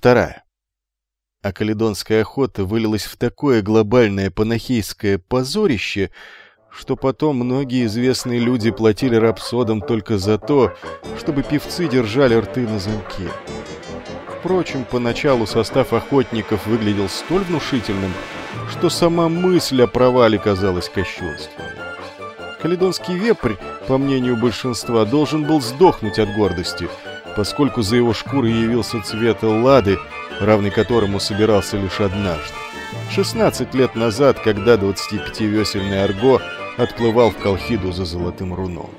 вторая. А каледонская охота вылилась в такое глобальное панахейское позорище, что потом многие известные люди платили рапсодам только за то, чтобы певцы держали рты на замке. Впрочем, поначалу состав охотников выглядел столь внушительным, что сама мысль о провале казалась кощунством. Каледонский вепрь, по мнению большинства, должен был сдохнуть от гордости, поскольку за его шкурой явился цвет лады, равный которому собирался лишь однажды. 16 лет назад, когда 25-весельный Арго отплывал в Колхиду за золотым руном.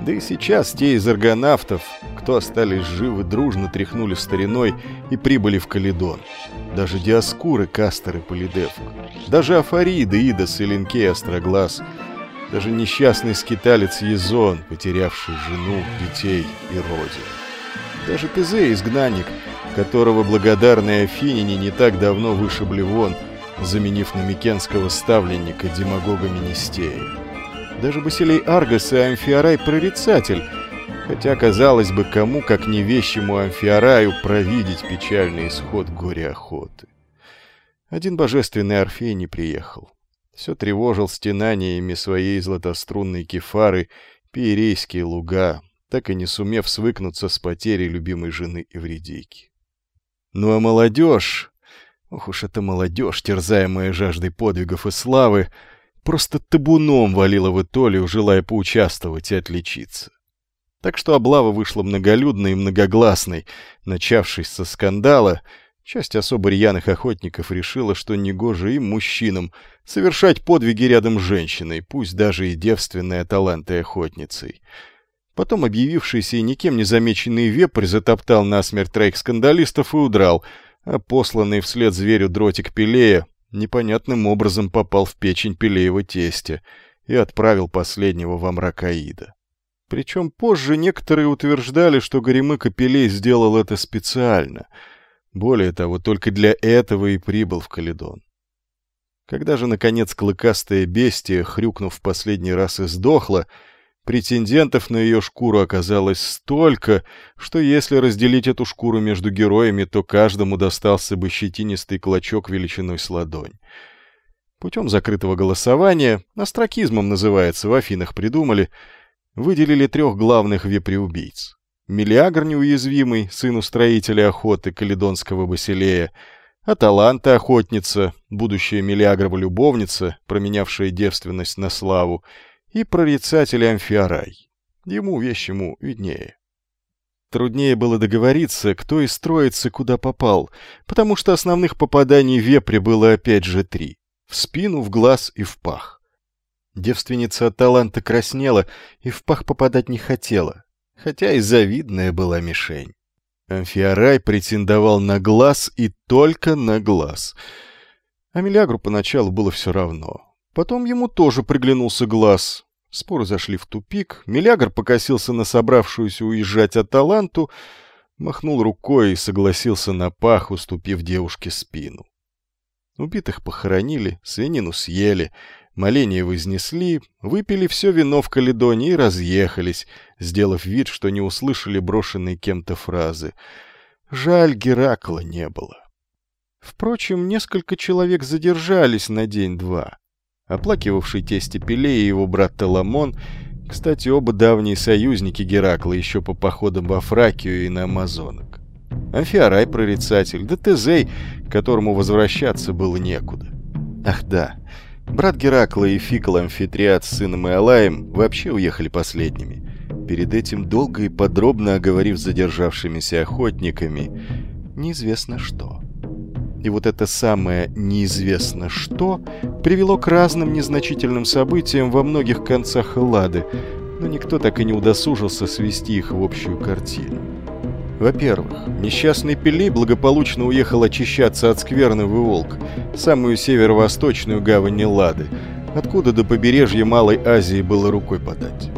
Да и сейчас те из аргонавтов, кто остались живы, дружно тряхнули стариной и прибыли в Каледон. Даже Диаскуры, Кастеры, Полидевк. Даже Афариды, Идас и Линкей, Остроглаз. Даже несчастный скиталец Езон, потерявший жену, детей и родину. Даже Пизей, изгнанник, которого благодарные афиняне не так давно вышибли вон, заменив на микенского ставленника демагога Министея. Даже Басилей Аргос и Амфиарай прорицатель, хотя, казалось бы, кому, как не вещему Амфиараю, провидеть печальный исход горя охоты. Один божественный Орфей не приехал. Все тревожил стенаниями своей златострунной кефары пиерейские луга, так и не сумев свыкнуться с потерей любимой жены Эвредики. Ну а молодежь... Ох уж эта молодежь, терзаемая жаждой подвигов и славы, просто табуном валила в Итолию, желая поучаствовать и отличиться. Так что облава вышла многолюдной и многогласной. Начавшись со скандала, часть особо рьяных охотников решила, что негоже им, мужчинам, совершать подвиги рядом с женщиной, пусть даже и девственной талантой охотницей. Потом объявившийся и никем не замеченный вепрь затоптал насмерть троих скандалистов и удрал, а посланный вслед зверю дротик Пелея непонятным образом попал в печень Пелеева тестя и отправил последнего во мрак Аида. Причем позже некоторые утверждали, что Горемыка Пелей сделал это специально. Более того, только для этого и прибыл в Каледон. Когда же, наконец, клыкастое бестие, хрюкнув в последний раз и сдохло, Претендентов на ее шкуру оказалось столько, что если разделить эту шкуру между героями, то каждому достался бы щетинистый клочок величиной с ладонь. Путем закрытого голосования, астракизмом называется, в Афинах придумали, выделили трех главных вепреубийц. Мелиагр неуязвимый, сын устроителя охоты Каледонского Басилея, Аталанта охотница, будущая Мелиагрова любовница, променявшая девственность на славу, и прорицатель Амфиарай. Ему вещему виднее. Труднее было договориться, кто из троицы куда попал, потому что основных попаданий вепре было опять же три — в спину, в глаз и в пах. Девственница от таланта краснела и в пах попадать не хотела, хотя и завидная была мишень. Амфиарай претендовал на глаз и только на глаз. Амелиагру поначалу было все равно. Потом ему тоже приглянулся глаз. Споры зашли в тупик. Милягр покосился на собравшуюся уезжать Аталанту, махнул рукой и согласился на пах, уступив девушке спину. Убитых похоронили, свинину съели, моления вознесли, выпили все вино в Каледоне и разъехались, сделав вид, что не услышали брошенные кем-то фразы. Жаль, Геракла не было. Впрочем, несколько человек задержались на день-два оплакивавший тесте Пеле и его брат Теламон, кстати, оба давние союзники Геракла еще по походам во Фракию и на Амазонок. Амфиарай прорицатель, да Тезей, которому возвращаться было некуда. Ах да, брат Геракла и Фикл Амфитриат с сыном Иолаем вообще уехали последними. Перед этим долго и подробно оговорив задержавшимися охотниками, неизвестно что. И вот это самое «неизвестно что» привело к разным незначительным событиям во многих концах Эллады, но никто так и не удосужился свести их в общую картину. Во-первых, несчастный Пелей благополучно уехал очищаться от скверны в Иолк, самую северо-восточную гавань Эллады, откуда до побережья Малой Азии было рукой подать.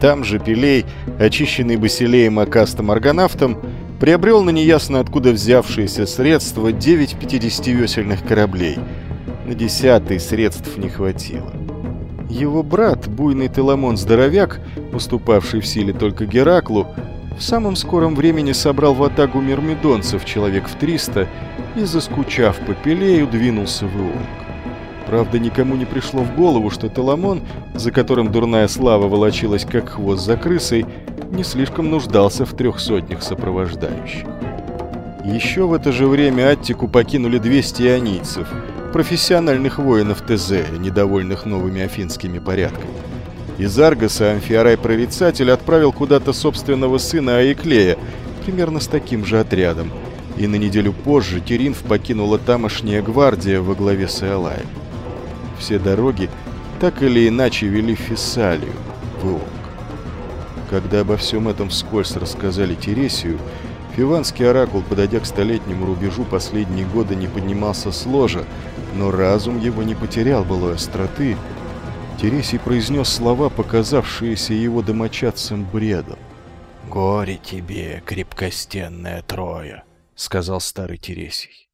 Там же Пелей, очищенный Басилеем Акастом Аргонавтом, приобрел на неясно откуда взявшиеся средства 9 50-весельных кораблей. На десятый средств не хватило. Его брат, буйный Теламон-здоровяк, уступавший в силе только Гераклу, в самом скором времени собрал в атагу мирмидонцев человек в триста и, заскучав по Пелею, двинулся в Иолк. Правда, никому не пришло в голову, что Теламон, за которым дурная слава волочилась как хвост за крысой, не слишком нуждался в трех сотнях сопровождающих. Еще в это же время Аттику покинули 200 ионийцев, профессиональных воинов ТЗ, недовольных новыми афинскими порядками. Из Аргоса Амфиарай-прорицатель отправил куда-то собственного сына Аиклея, примерно с таким же отрядом, и на неделю позже Теринф покинула тамошняя гвардия во главе с Иолаем. Все дороги так или иначе вели в Фессалию, в Иолк. Когда обо всем этом вскользь рассказали Тересию, Фиванский оракул, подойдя к столетнему рубежу, последние годы не поднимался с ложа, но разум его не потерял былой остроты. Тересий произнес слова, показавшиеся его домочадцам бредом. «Горе тебе, крепкостенная Троя», — сказал старый Тересий.